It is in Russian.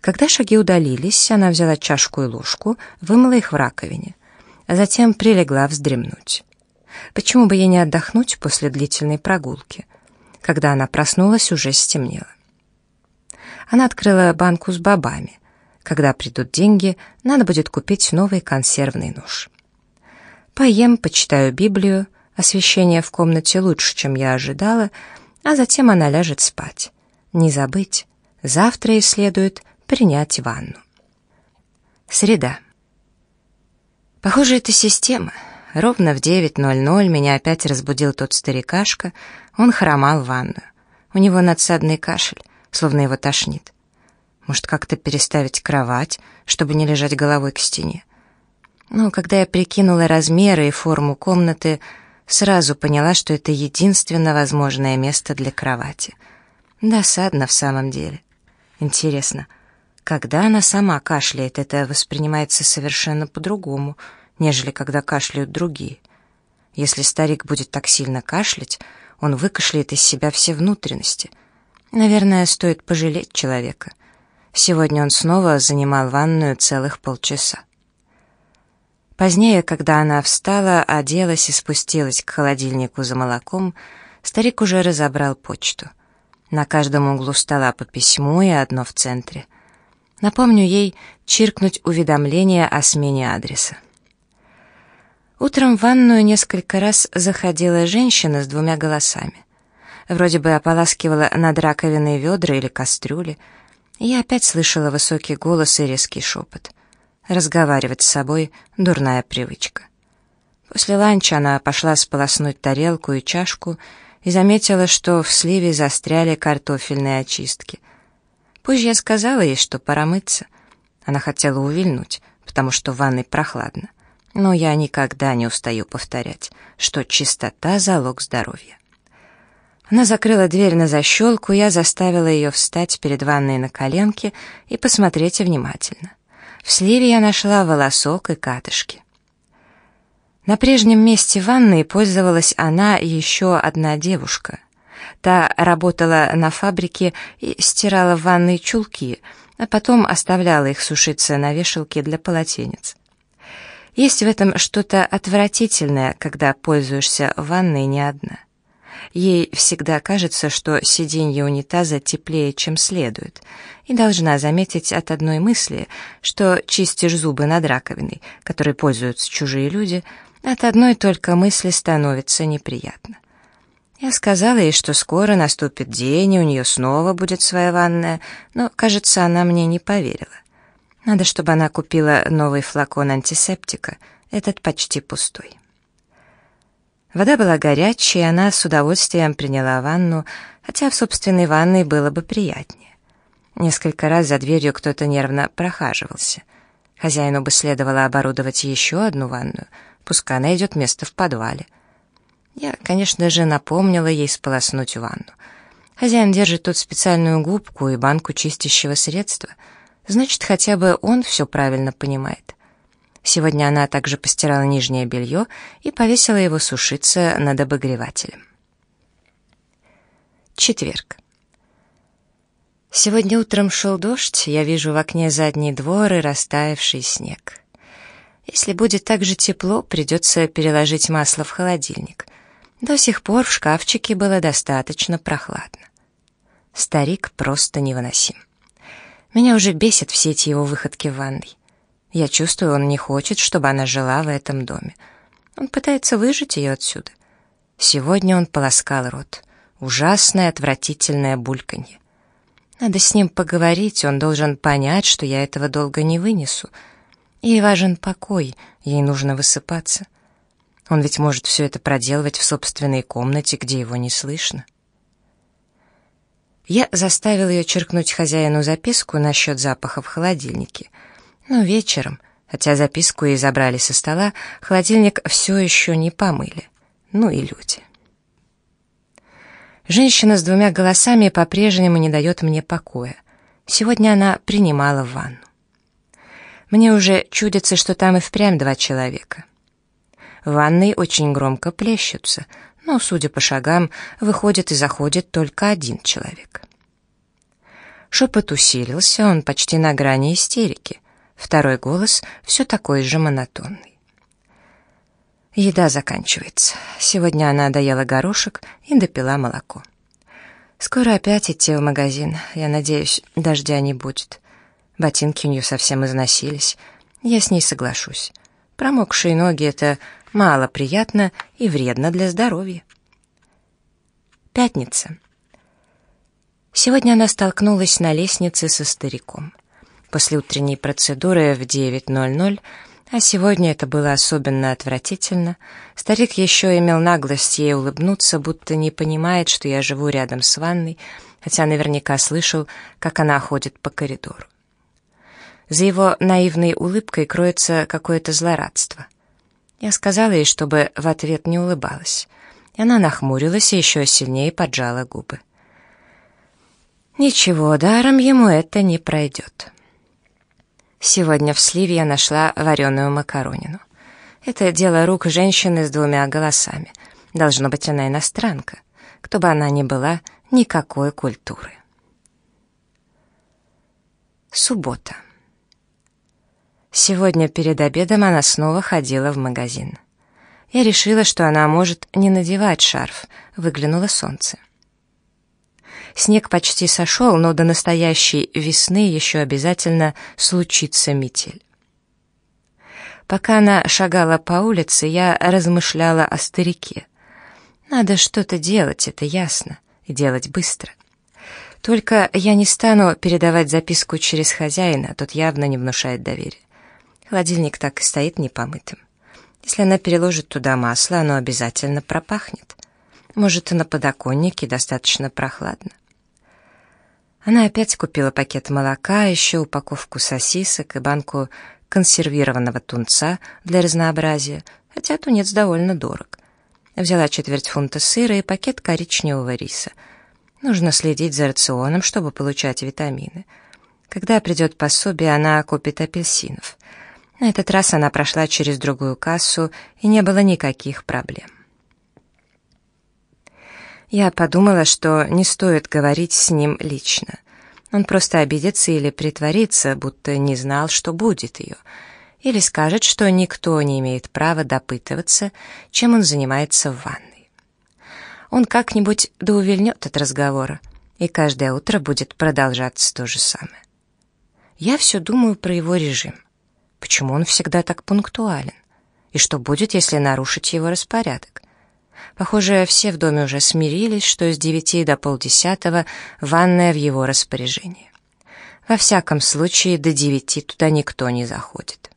Когда шаги удалились, она взяла чашку и ложку, вымыла их в раковине, а затем прилегла вздремнуть. Почему бы ей не отдохнуть после длительной прогулки? Когда она проснулась, уже стемнело. Она открыла банку с бобами. Когда придут деньги, надо будет купить новый консервный нож. Поем, почитаю Библию, освещение в комнате лучше, чем я ожидала, а затем она ляжет спать. Не забыть, завтра ей следует принять ванну. Среда. Похоже, это система. Ровно в 9.00 меня опять разбудил тот старикашка, он хромал в ванную. У него надсадный кашель, словно его тошнит. Может, как-то переставить кровать, чтобы не лежать головой к стене? Но когда я прикинула размеры и форму комнаты, сразу поняла, что это единственно возможное место для кровати. Досадно в самом деле. Интересно, когда она сама кашляет, это воспринимается совершенно по-другому, нежели когда кашляют другие. Если старик будет так сильно кашлять, он выкашляет из себя все внутренности. Наверное, стоит пожалеть человека. Сегодня он снова занимал ванную целых полчаса. Позднее, когда она встала, оделась и спустилась к холодильнику за молоком, старик уже разобрал почту. На каждом углу стола по письму и одно в центре. Напомню ей чиркнуть уведомление о смене адреса. Утром в ванную несколько раз заходила женщина с двумя голосами. Вроде бы ополаскивала над раковиной ведра или кастрюли. Я опять слышала высокий голос и резкий шепот. Разговаривать с собой — дурная привычка. После ланча она пошла сполоснуть тарелку и чашку и заметила, что в сливе застряли картофельные очистки. Позже я сказала ей, что пора мыться. Она хотела увильнуть, потому что в ванной прохладно. Но я никогда не устаю повторять, что чистота — залог здоровья. Она закрыла дверь на защелку, я заставила ее встать перед ванной на коленке и посмотреть внимательно. В сливе я нашла волосок и катышки. На прежнем месте ванной пользовалась она и еще одна девушка. Та работала на фабрике и стирала в ванной чулки, а потом оставляла их сушиться на вешалке для полотенец. Есть в этом что-то отвратительное, когда пользуешься ванной не одна. Ей всегда кажется, что сиденье унитаза теплее, чем следует, и должна заметить от одной мысли, что чистишь зубы над раковиной, которой пользуются чужие люди, от одной только мысли становится неприятно. Я сказала ей, что скоро наступит день, и у нее снова будет своя ванная, но, кажется, она мне не поверила. Надо, чтобы она купила новый флакон антисептика, этот почти пустой. Вода была горячая, и она с удовольствием приняла ванну, хотя в собственной ванной было бы приятнее. Несколько раз за дверью кто-то нервно прохаживался. Хозяину бы следовало оборудовать еще одну ванную, пускай найдет место в подвале. Я, конечно же, напомнила ей сполоснуть ванну. Хозяин держит тут специальную губку и банку чистящего средства. Значит, хотя бы он все правильно понимает. Сегодня она также постирала нижнее белье и повесила его сушиться над обогревателем. Четверг. Сегодня утром шел дождь, я вижу в окне задний двор и растаявший снег. Если будет так же тепло, придется переложить масло в холодильник. До сих пор в шкафчике было достаточно прохладно. Старик просто невыносим. Меня уже бесят все эти его выходки в ванной. Я чувствую, он не хочет, чтобы она жила в этом доме. Он пытается выжить ее отсюда. Сегодня он полоскал рот. Ужасное, отвратительное бульканье. Надо с ним поговорить, он должен понять, что я этого долго не вынесу. Ей важен покой, ей нужно высыпаться. Он ведь может все это проделывать в собственной комнате, где его не слышно. Я заставил ее черкнуть хозяину записку насчет запаха в холодильнике — но вечером, хотя записку и забрали со стола, холодильник все еще не помыли. Ну и люди. Женщина с двумя голосами по-прежнему не дает мне покоя. Сегодня она принимала ванну. Мне уже чудится, что там и впрямь два человека. В ванной очень громко плещутся, но, судя по шагам, выходит и заходит только один человек. Шепот усилился, он почти на грани истерики. Второй голос все такой же монотонный. Еда заканчивается. Сегодня она доела горошек и допила молоко. Скоро опять идти в магазин. Я надеюсь, дождя не будет. Ботинки у нее совсем износились. Я с ней соглашусь. Промокшие ноги — это мало приятно и вредно для здоровья. Пятница. Сегодня она столкнулась на лестнице со стариком. После утренней процедуры в 9.00 а сегодня это было особенно отвратительно. Старик еще имел наглость ей улыбнуться, будто не понимает, что я живу рядом с ванной, хотя наверняка слышал, как она ходит по коридору. За его наивной улыбкой кроется какое-то злорадство. Я сказала ей, чтобы в ответ не улыбалась. И она нахмурилась и еще сильнее поджала губы. Ничего, даром ему это не пройдет. Сегодня в сливе я нашла вареную макаронину. Это дело рук женщины с двумя голосами. Должно быть, она иностранка. Кто бы она ни была, никакой культуры. Суббота. Сегодня перед обедом она снова ходила в магазин. Я решила, что она может не надевать шарф. Выглянуло солнце. Снег почти сошел, но до настоящей весны еще обязательно случится метель. Пока она шагала по улице, я размышляла о старике. Надо что-то делать, это ясно, и делать быстро. Только я не стану передавать записку через хозяина, тот явно не внушает доверия. Холодильник так и стоит непомытым. Если она переложит туда масло, оно обязательно пропахнет. Может, и на подоконнике достаточно прохладно. Она опять купила пакет молока, еще упаковку сосисок и банку консервированного тунца для разнообразия, хотя тунец довольно дорог. Взяла четверть фунта сыра и пакет коричневого риса. Нужно следить за рационом, чтобы получать витамины. Когда придет пособие, она купит апельсинов. На этот раз она прошла через другую кассу, и не было никаких проблем. Я подумала, что не стоит говорить с ним лично. Он просто обидится или притворится, будто не знал, что будет ее. Или скажет, что никто не имеет права допытываться, чем он занимается в ванной. Он как-нибудь да увильнет от разговора, и каждое утро будет продолжаться то же самое. Я все думаю про его режим. Почему он всегда так пунктуален? И что будет, если нарушить его распорядок? Похоже, все в доме уже смирились, что с девяти до полдесятого ванная в его распоряжении. Во всяком случае, до девяти туда никто не заходит.